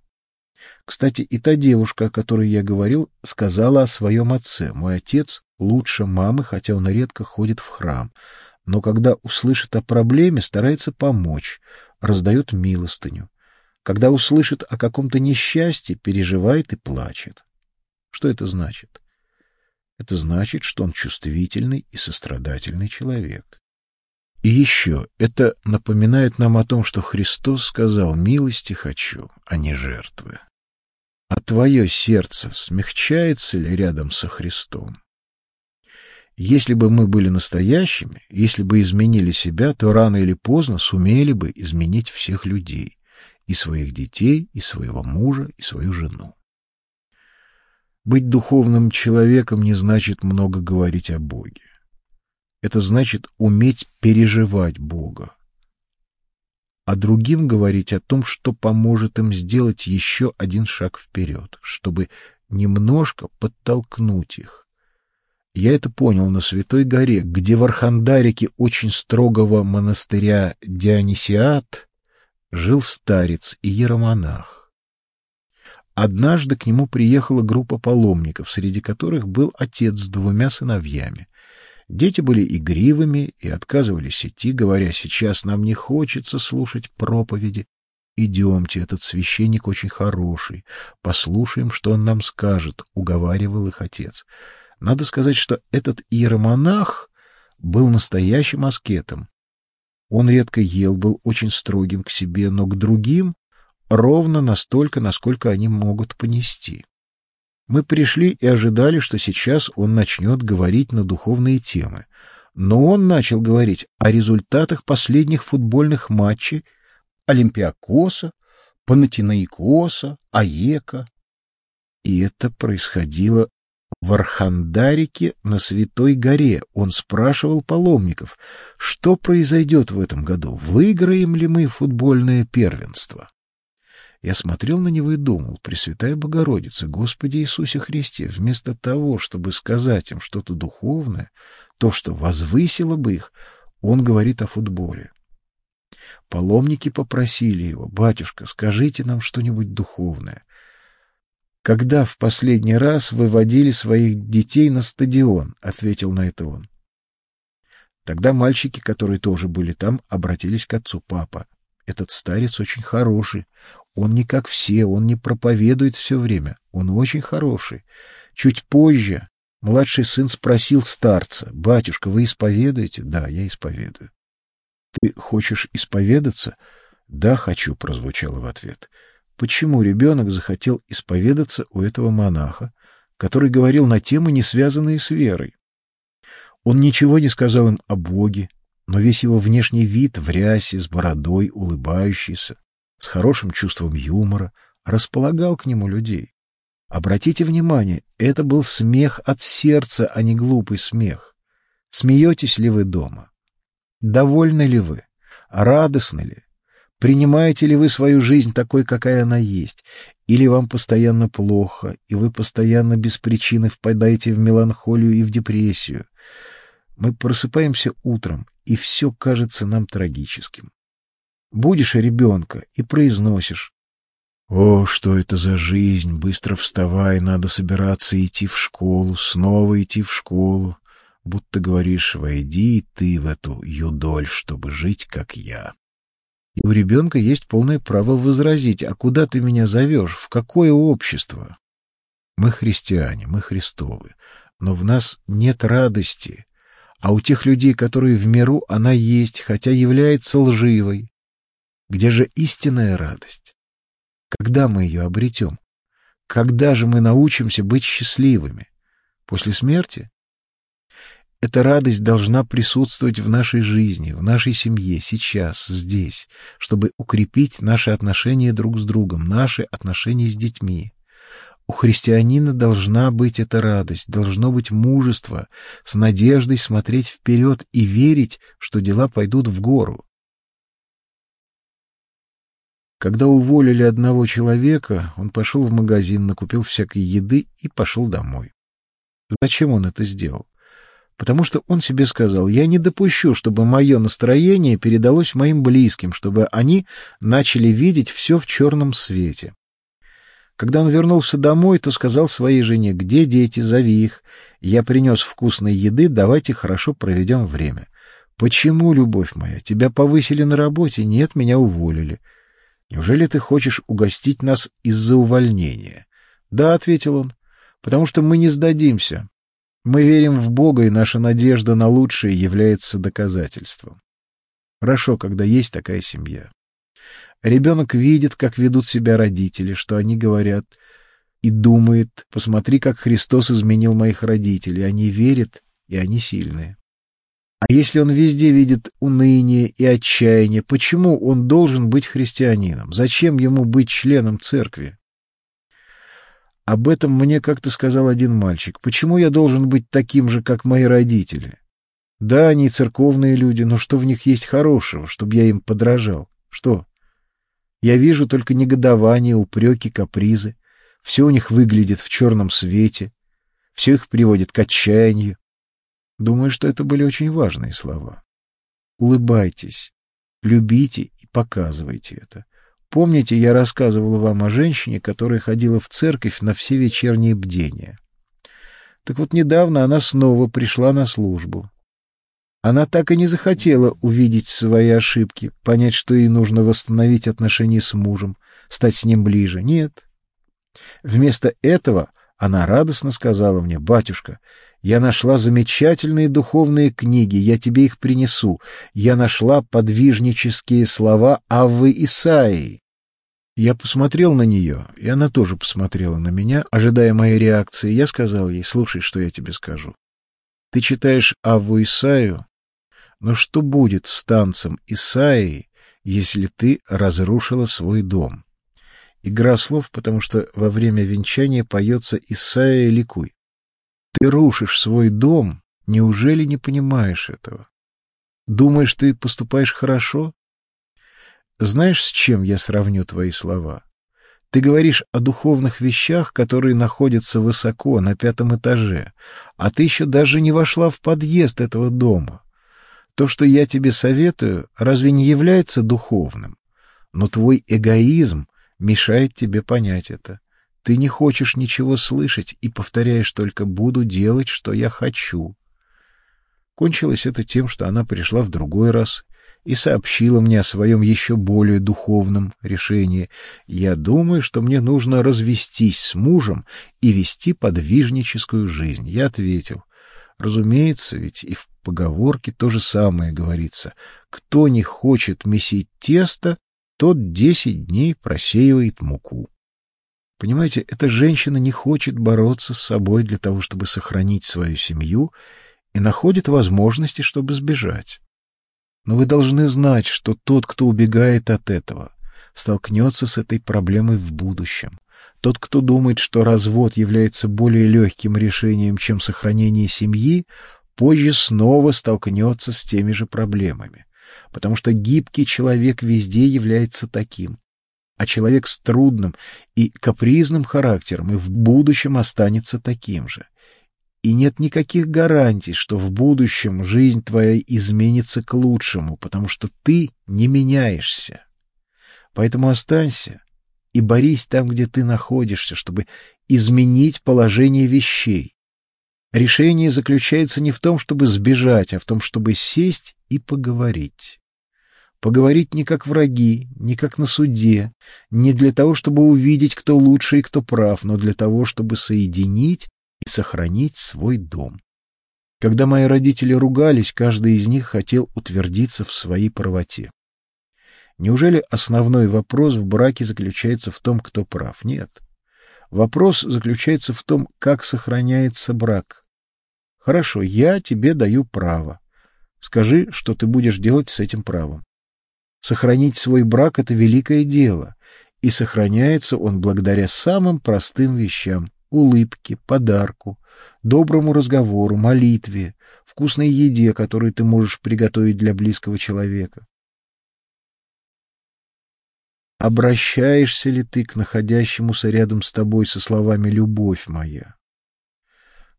Кстати, и та девушка, о которой я говорил, сказала о своем отце. Мой отец лучше мамы, хотя он редко ходит в храм. Но когда услышит о проблеме, старается помочь, раздает милостыню. Когда услышит о каком-то несчастье, переживает и плачет. Что это значит? Это значит, что он чувствительный и сострадательный человек. И еще, это напоминает нам о том, что Христос сказал «милости хочу, а не жертвы». А твое сердце смягчается ли рядом со Христом? Если бы мы были настоящими, если бы изменили себя, то рано или поздно сумели бы изменить всех людей, и своих детей, и своего мужа, и свою жену. Быть духовным человеком не значит много говорить о Боге. Это значит уметь переживать Бога. А другим говорить о том, что поможет им сделать еще один шаг вперед, чтобы немножко подтолкнуть их. Я это понял на Святой горе, где в Архандарике очень строгого монастыря Дионисиат жил старец и иеромонах. Однажды к нему приехала группа паломников, среди которых был отец с двумя сыновьями. Дети были игривыми и отказывались идти, говоря, сейчас нам не хочется слушать проповеди. Идемте, этот священник очень хороший, послушаем, что он нам скажет, уговаривал их отец. Надо сказать, что этот иеромонах был настоящим аскетом. Он редко ел, был очень строгим к себе, но к другим ровно настолько, насколько они могут понести. Мы пришли и ожидали, что сейчас он начнет говорить на духовные темы. Но он начал говорить о результатах последних футбольных матчей Олимпиакоса, Панатинаикоса, Аека. И это происходило в Архандарике на Святой горе. Он спрашивал паломников, что произойдет в этом году, выиграем ли мы футбольное первенство. Я смотрел на него и думал, Пресвятая Богородица, Господи Иисусе Христе, вместо того, чтобы сказать им что-то духовное, то, что возвысило бы их, он говорит о футболе. Паломники попросили его, «Батюшка, скажите нам что-нибудь духовное». «Когда в последний раз выводили своих детей на стадион?» — ответил на это он. Тогда мальчики, которые тоже были там, обратились к отцу папа. Этот старец очень хороший. Он не как все, он не проповедует все время. Он очень хороший. Чуть позже младший сын спросил старца, «Батюшка, вы исповедуете?» «Да, я исповедую». «Ты хочешь исповедаться?» «Да, хочу», — прозвучало в ответ. Почему ребенок захотел исповедаться у этого монаха, который говорил на темы, не связанные с верой? Он ничего не сказал им о Боге, но весь его внешний вид в рясе, с бородой, улыбающийся, с хорошим чувством юмора, располагал к нему людей. Обратите внимание, это был смех от сердца, а не глупый смех. Смеетесь ли вы дома? Довольны ли вы? Радостны ли? Принимаете ли вы свою жизнь такой, какая она есть? Или вам постоянно плохо, и вы постоянно без причины впадаете в меланхолию и в депрессию? Мы просыпаемся утром и все кажется нам трагическим. Будешь ребенка и произносишь. О, что это за жизнь! Быстро вставай, надо собираться идти в школу, снова идти в школу. Будто говоришь, войди ты в эту юдоль, чтобы жить, как я. И у ребенка есть полное право возразить, а куда ты меня зовешь, в какое общество? Мы христиане, мы христовы, но в нас нет радости, а у тех людей, которые в миру, она есть, хотя является лживой. Где же истинная радость? Когда мы ее обретем? Когда же мы научимся быть счастливыми? После смерти? Эта радость должна присутствовать в нашей жизни, в нашей семье, сейчас, здесь, чтобы укрепить наши отношения друг с другом, наши отношения с детьми. У христианина должна быть эта радость, должно быть мужество, с надеждой смотреть вперед и верить, что дела пойдут в гору. Когда уволили одного человека, он пошел в магазин, накупил всякой еды и пошел домой. Зачем он это сделал? Потому что он себе сказал, я не допущу, чтобы мое настроение передалось моим близким, чтобы они начали видеть все в черном свете. Когда он вернулся домой, то сказал своей жене, где дети, зови их. Я принес вкусной еды, давайте хорошо проведем время. Почему, любовь моя, тебя повысили на работе? Нет, меня уволили. Неужели ты хочешь угостить нас из-за увольнения? Да, ответил он, потому что мы не сдадимся. Мы верим в Бога, и наша надежда на лучшее является доказательством. Хорошо, когда есть такая семья. Ребенок видит, как ведут себя родители, что они говорят, и думает, посмотри, как Христос изменил моих родителей. Они верят, и они сильные. А если он везде видит уныние и отчаяние, почему он должен быть христианином? Зачем ему быть членом церкви? Об этом мне как-то сказал один мальчик. Почему я должен быть таким же, как мои родители? Да, они церковные люди, но что в них есть хорошего, чтобы я им подражал? Что? Я вижу только негодование, упреки, капризы. Все у них выглядит в черном свете. Все их приводит к отчаянию. Думаю, что это были очень важные слова. Улыбайтесь, любите и показывайте это. Помните, я рассказывал вам о женщине, которая ходила в церковь на все вечерние бдения. Так вот, недавно она снова пришла на службу. Она так и не захотела увидеть свои ошибки, понять, что ей нужно восстановить отношения с мужем, стать с ним ближе. Нет. Вместо этого она радостно сказала мне, «Батюшка, я нашла замечательные духовные книги, я тебе их принесу. Я нашла подвижнические слова Аввы Исаии». Я посмотрел на нее, и она тоже посмотрела на меня, ожидая моей реакции. Я сказал ей, «Слушай, что я тебе скажу. Ты читаешь Авву Исаию, но что будет с танцем Исаии, если ты разрушила свой дом? Игра слов, потому что во время венчания поется Исаия ликуй. Ты рушишь свой дом, неужели не понимаешь этого? Думаешь, ты поступаешь хорошо? Знаешь, с чем я сравню твои слова? Ты говоришь о духовных вещах, которые находятся высоко, на пятом этаже, а ты еще даже не вошла в подъезд этого дома. То, что я тебе советую, разве не является духовным? Но твой эгоизм мешает тебе понять это. Ты не хочешь ничего слышать и повторяешь только «буду делать, что я хочу». Кончилось это тем, что она пришла в другой раз и сообщила мне о своем еще более духовном решении. Я думаю, что мне нужно развестись с мужем и вести подвижническую жизнь. Я ответил, разумеется, ведь и в поговорке то же самое говорится. Кто не хочет месить тесто, тот десять дней просеивает муку. Понимаете, эта женщина не хочет бороться с собой для того, чтобы сохранить свою семью, и находит возможности, чтобы сбежать. Но вы должны знать, что тот, кто убегает от этого, столкнется с этой проблемой в будущем. Тот, кто думает, что развод является более легким решением, чем сохранение семьи, позже снова столкнется с теми же проблемами, потому что гибкий человек везде является таким а человек с трудным и капризным характером и в будущем останется таким же. И нет никаких гарантий, что в будущем жизнь твоя изменится к лучшему, потому что ты не меняешься. Поэтому останься и борись там, где ты находишься, чтобы изменить положение вещей. Решение заключается не в том, чтобы сбежать, а в том, чтобы сесть и поговорить. Поговорить не как враги, не как на суде, не для того, чтобы увидеть, кто лучше и кто прав, но для того, чтобы соединить и сохранить свой дом. Когда мои родители ругались, каждый из них хотел утвердиться в своей правоте. Неужели основной вопрос в браке заключается в том, кто прав? Нет. Вопрос заключается в том, как сохраняется брак. Хорошо, я тебе даю право. Скажи, что ты будешь делать с этим правом. Сохранить свой брак — это великое дело, и сохраняется он благодаря самым простым вещам — улыбке, подарку, доброму разговору, молитве, вкусной еде, которую ты можешь приготовить для близкого человека. Обращаешься ли ты к находящемуся рядом с тобой со словами «любовь моя»?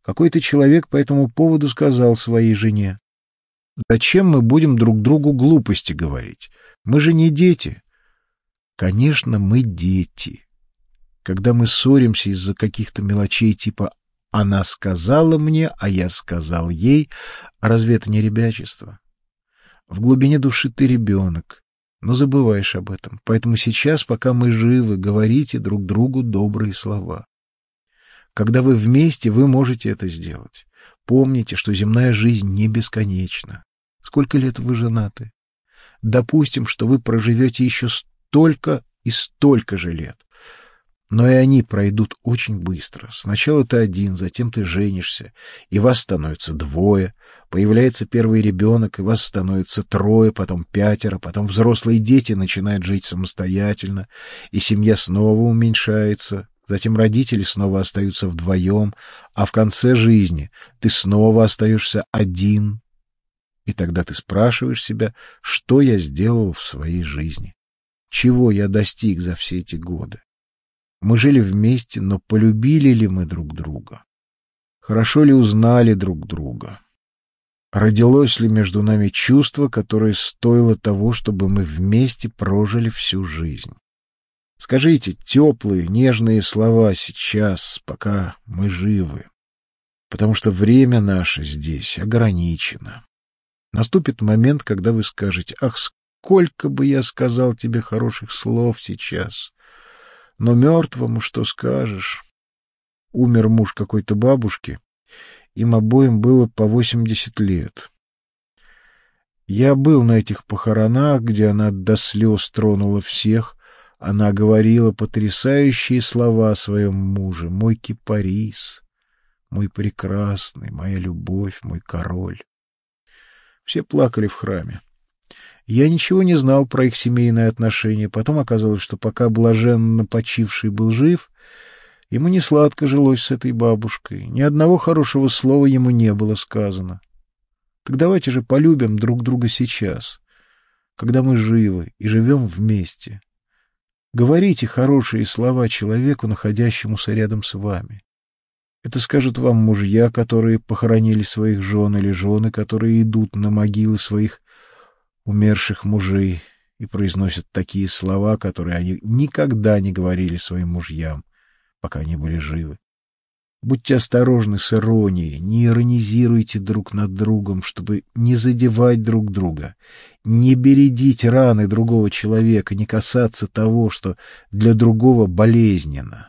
Какой-то человек по этому поводу сказал своей жене, «Зачем мы будем друг другу глупости говорить? Мы же не дети. Конечно, мы дети. когда мы ссоримся из-за каких-то мелочей типа «она сказала мне, а я сказал ей», разве это не ребячество? В глубине души ты ребенок, но забываешь об этом. Поэтому сейчас, пока мы живы, говорите друг другу добрые слова. Когда вы вместе, вы можете это сделать. Помните, что земная жизнь не бесконечна. Сколько лет вы женаты? Допустим, что вы проживете еще столько и столько же лет. Но и они пройдут очень быстро. Сначала ты один, затем ты женишься, и вас становится двое. Появляется первый ребенок, и вас становится трое, потом пятеро, потом взрослые дети начинают жить самостоятельно, и семья снова уменьшается. Затем родители снова остаются вдвоем, а в конце жизни ты снова остаешься один. И тогда ты спрашиваешь себя, что я сделал в своей жизни, чего я достиг за все эти годы. Мы жили вместе, но полюбили ли мы друг друга? Хорошо ли узнали друг друга? Родилось ли между нами чувство, которое стоило того, чтобы мы вместе прожили всю жизнь? Скажите теплые, нежные слова сейчас, пока мы живы, потому что время наше здесь ограничено. Наступит момент, когда вы скажете, «Ах, сколько бы я сказал тебе хороших слов сейчас!» Но мертвому что скажешь? Умер муж какой-то бабушки. Им обоим было по восемьдесят лет. Я был на этих похоронах, где она до слез тронула всех. Она говорила потрясающие слова о своем муже. «Мой кипарис, мой прекрасный, моя любовь, мой король». Все плакали в храме. Я ничего не знал про их семейные отношения. Потом оказалось, что пока блаженно почивший был жив, ему не сладко жилось с этой бабушкой. Ни одного хорошего слова ему не было сказано. Так давайте же полюбим друг друга сейчас, когда мы живы и живем вместе. Говорите хорошие слова человеку, находящемуся рядом с вами. Это скажут вам мужья, которые похоронили своих жен, или жены, которые идут на могилы своих умерших мужей и произносят такие слова, которые они никогда не говорили своим мужьям, пока они были живы. Будьте осторожны с иронией, не иронизируйте друг над другом, чтобы не задевать друг друга, не бередить раны другого человека, не касаться того, что для другого болезненно.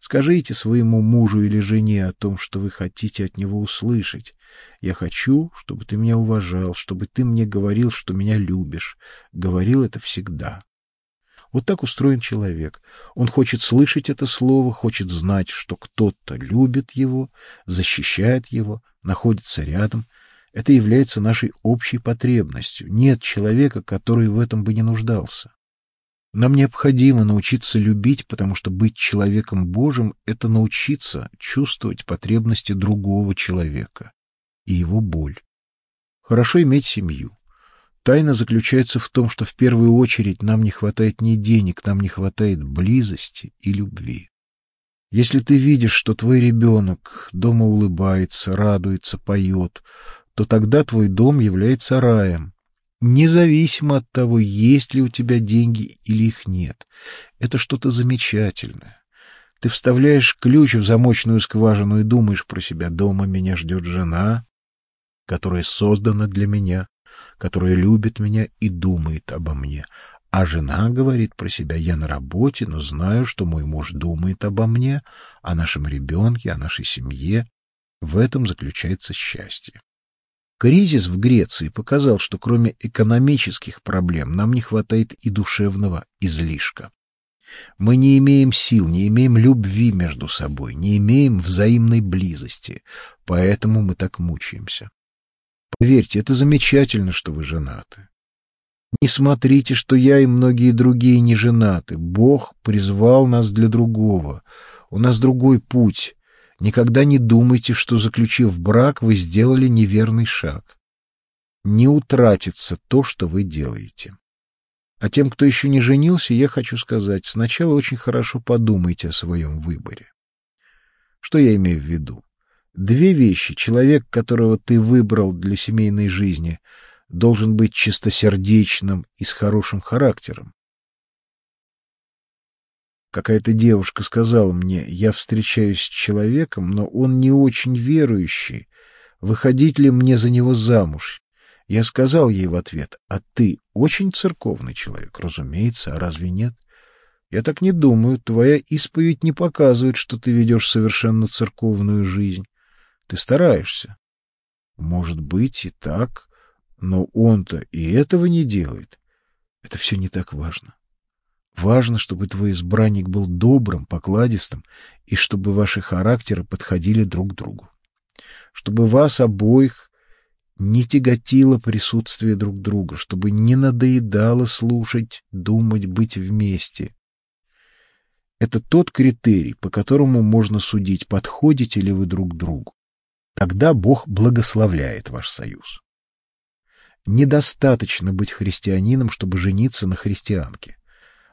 Скажите своему мужу или жене о том, что вы хотите от него услышать, я хочу, чтобы ты меня уважал, чтобы ты мне говорил, что меня любишь. Говорил это всегда. Вот так устроен человек. Он хочет слышать это слово, хочет знать, что кто-то любит его, защищает его, находится рядом. Это является нашей общей потребностью. Нет человека, который в этом бы не нуждался. Нам необходимо научиться любить, потому что быть человеком Божьим — это научиться чувствовать потребности другого человека и его боль. Хорошо иметь семью. Тайна заключается в том, что в первую очередь нам не хватает ни денег, нам не хватает близости и любви. Если ты видишь, что твой ребенок дома улыбается, радуется, поет, то тогда твой дом является раем. Независимо от того, есть ли у тебя деньги или их нет. Это что-то замечательное. Ты вставляешь ключ в замочную скважину и думаешь про себя. Дома меня ждет жена, которая создана для меня, которая любит меня и думает обо мне. А жена говорит про себя, я на работе, но знаю, что мой муж думает обо мне, о нашем ребенке, о нашей семье. В этом заключается счастье. Кризис в Греции показал, что кроме экономических проблем нам не хватает и душевного излишка. Мы не имеем сил, не имеем любви между собой, не имеем взаимной близости, поэтому мы так мучаемся. Поверьте, это замечательно, что вы женаты. Не смотрите, что я и многие другие не женаты. Бог призвал нас для другого. У нас другой путь. Никогда не думайте, что, заключив брак, вы сделали неверный шаг. Не утратится то, что вы делаете. А тем, кто еще не женился, я хочу сказать, сначала очень хорошо подумайте о своем выборе. Что я имею в виду? Две вещи. Человек, которого ты выбрал для семейной жизни, должен быть чистосердечным и с хорошим характером. Какая-то девушка сказала мне, я встречаюсь с человеком, но он не очень верующий. Выходить ли мне за него замуж? Я сказал ей в ответ, а ты очень церковный человек, разумеется, а разве нет? Я так не думаю, твоя исповедь не показывает, что ты ведешь совершенно церковную жизнь. Ты стараешься. Может быть и так, но он-то и этого не делает. Это все не так важно. Важно, чтобы твой избранник был добрым, покладистым, и чтобы ваши характеры подходили друг к другу. Чтобы вас обоих не тяготило присутствие друг друга, чтобы не надоедало слушать, думать, быть вместе. Это тот критерий, по которому можно судить, подходите ли вы друг другу. Тогда Бог благословляет ваш союз. Недостаточно быть христианином, чтобы жениться на христианке.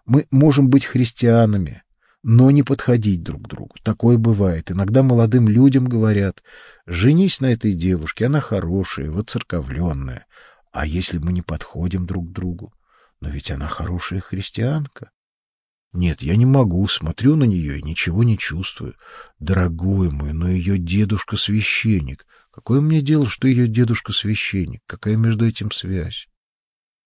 Мы можем быть христианами, но не подходить друг к другу. Такое бывает. Иногда молодым людям говорят, женись на этой девушке, она хорошая, воцерковленная. А если мы не подходим друг к другу? Но ведь она хорошая христианка. Нет, я не могу, смотрю на нее и ничего не чувствую. Дорогой мой, но ее дедушка священник. Какое мне дело, что ее дедушка священник? Какая между этим связь?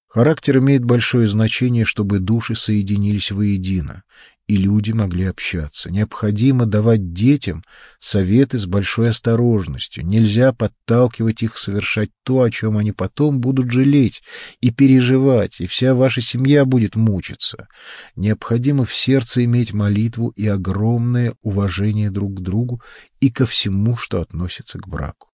Характер имеет большое значение, чтобы души соединились воедино, и люди могли общаться. Необходимо давать детям советы с большой осторожностью. Нельзя подталкивать их совершать то, о чем они потом будут жалеть и переживать, и вся ваша семья будет мучиться. Необходимо в сердце иметь молитву и огромное уважение друг к другу и ко всему, что относится к браку.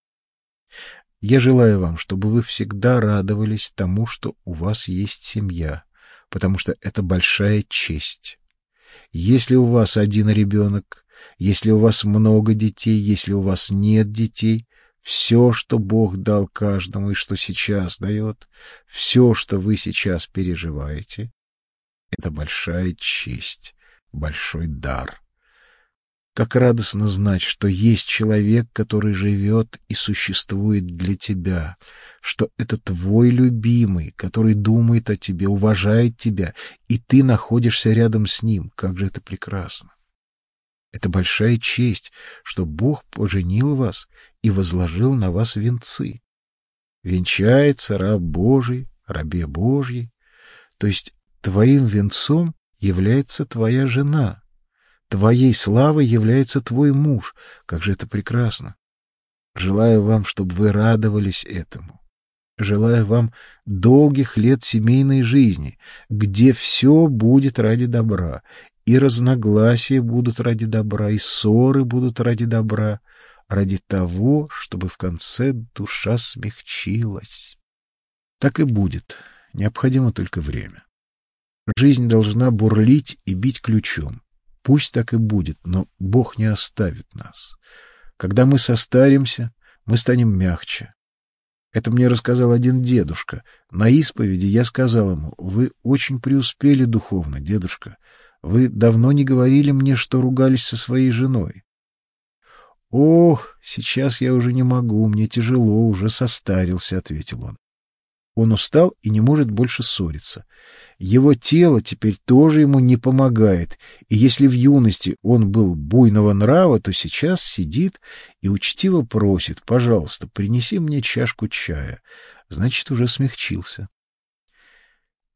Я желаю вам, чтобы вы всегда радовались тому, что у вас есть семья, потому что это большая честь. Если у вас один ребенок, если у вас много детей, если у вас нет детей, все, что Бог дал каждому и что сейчас дает, все, что вы сейчас переживаете, это большая честь, большой дар. Как радостно знать, что есть человек, который живет и существует для тебя, что это твой любимый, который думает о тебе, уважает тебя, и ты находишься рядом с ним. Как же это прекрасно! Это большая честь, что Бог поженил вас и возложил на вас венцы. Венчается раб Божий, рабе Божьей, то есть твоим венцом является твоя жена — Твоей славой является твой муж. Как же это прекрасно! Желаю вам, чтобы вы радовались этому. Желаю вам долгих лет семейной жизни, где все будет ради добра, и разногласия будут ради добра, и ссоры будут ради добра, ради того, чтобы в конце душа смягчилась. Так и будет. Необходимо только время. Жизнь должна бурлить и бить ключом. Пусть так и будет, но Бог не оставит нас. Когда мы состаримся, мы станем мягче. Это мне рассказал один дедушка. На исповеди я сказал ему, вы очень преуспели духовно, дедушка. Вы давно не говорили мне, что ругались со своей женой. Ох, сейчас я уже не могу, мне тяжело, уже состарился, — ответил он. Он устал и не может больше ссориться. Его тело теперь тоже ему не помогает, и если в юности он был буйного нрава, то сейчас сидит и учтиво просит, пожалуйста, принеси мне чашку чая. Значит, уже смягчился.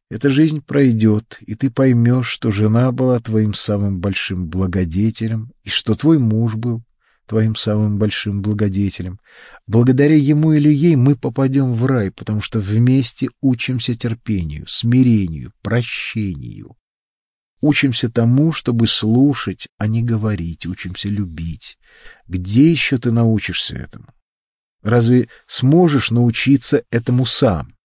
Эта жизнь пройдет, и ты поймешь, что жена была твоим самым большим благодетелем, и что твой муж был твоим самым большим благодетелем. Благодаря ему или ей мы попадем в рай, потому что вместе учимся терпению, смирению, прощению. Учимся тому, чтобы слушать, а не говорить, учимся любить. Где еще ты научишься этому? Разве сможешь научиться этому сам?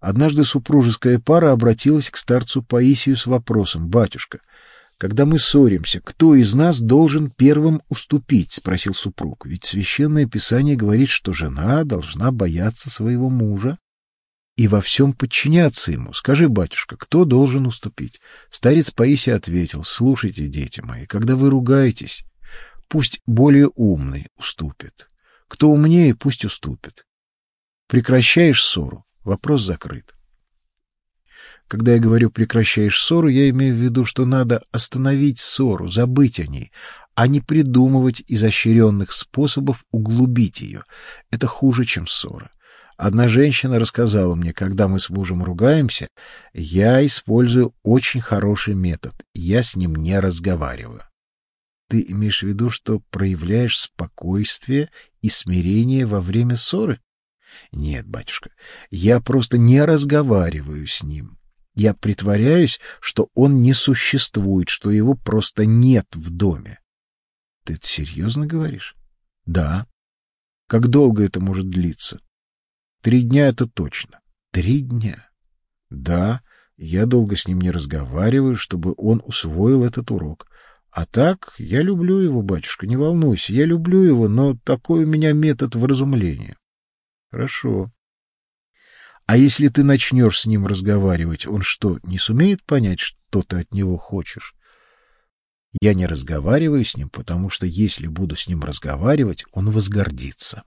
Однажды супружеская пара обратилась к старцу Паисию с вопросом: "Батюшка, когда мы ссоримся, кто из нас должен первым уступить? спросил супруг. Ведь священное писание говорит, что жена должна бояться своего мужа и во всем подчиняться ему. Скажи, батюшка, кто должен уступить? Старец Паисий ответил: "Слушайте, дети мои, когда вы ругаетесь, пусть более умный уступит. Кто умнее, пусть уступит. Прекращаешь ссору, вопрос закрыт. Когда я говорю «прекращаешь ссору», я имею в виду, что надо остановить ссору, забыть о ней, а не придумывать изощренных способов углубить ее. Это хуже, чем ссора. Одна женщина рассказала мне, когда мы с мужем ругаемся, я использую очень хороший метод. Я с ним не разговариваю. Ты имеешь в виду, что проявляешь спокойствие и смирение во время ссоры? Нет, батюшка, я просто не разговариваю с ним. Я притворяюсь, что он не существует, что его просто нет в доме. Ты это серьезно говоришь? Да. Как долго это может длиться? Три дня — это точно. Три дня? Да, я долго с ним не разговариваю, чтобы он усвоил этот урок. А так, я люблю его, батюшка, не волнуйся, я люблю его, но такой у меня метод вразумления. Хорошо. А если ты начнешь с ним разговаривать, он что, не сумеет понять, что ты от него хочешь? Я не разговариваю с ним, потому что если буду с ним разговаривать, он возгордится.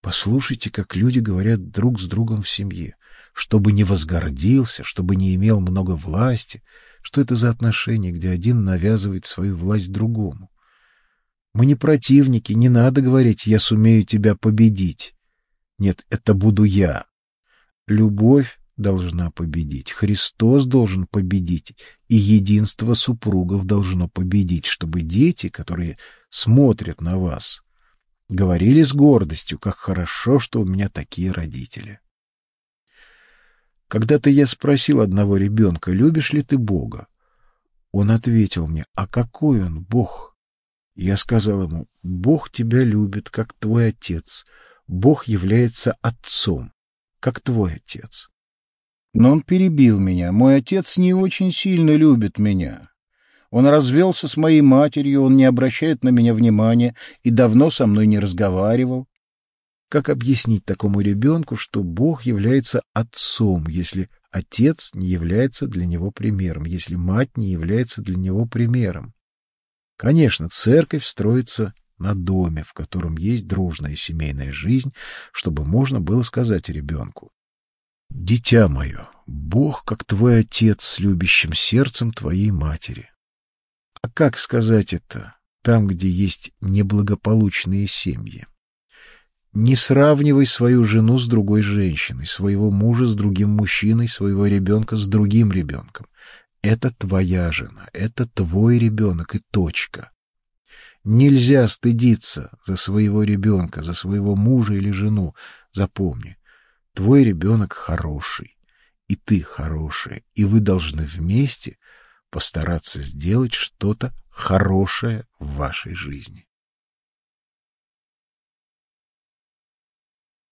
Послушайте, как люди говорят друг с другом в семье. Чтобы не возгордился, чтобы не имел много власти. Что это за отношения, где один навязывает свою власть другому? Мы не противники, не надо говорить «я сумею тебя победить». Нет, это буду я. Любовь должна победить, Христос должен победить, и единство супругов должно победить, чтобы дети, которые смотрят на вас, Говорили с гордостью, как хорошо, что у меня такие родители. Когда-то я спросил одного ребенка, любишь ли ты Бога? Он ответил мне, а какой он Бог? Я сказал ему, Бог тебя любит, как твой отец. Бог является отцом, как твой отец. Но он перебил меня. Мой отец не очень сильно любит меня. Он развелся с моей матерью, он не обращает на меня внимания и давно со мной не разговаривал. Как объяснить такому ребенку, что Бог является отцом, если отец не является для него примером, если мать не является для него примером? Конечно, церковь строится на доме, в котором есть дружная семейная жизнь, чтобы можно было сказать ребенку. «Дитя мое, Бог, как твой отец с любящим сердцем твоей матери». А как сказать это там, где есть неблагополучные семьи? Не сравнивай свою жену с другой женщиной, своего мужа с другим мужчиной, своего ребенка с другим ребенком. Это твоя жена, это твой ребенок и точка. Нельзя стыдиться за своего ребенка, за своего мужа или жену. Запомни, твой ребенок хороший, и ты хорошая, и вы должны вместе постараться сделать что-то хорошее в вашей жизни.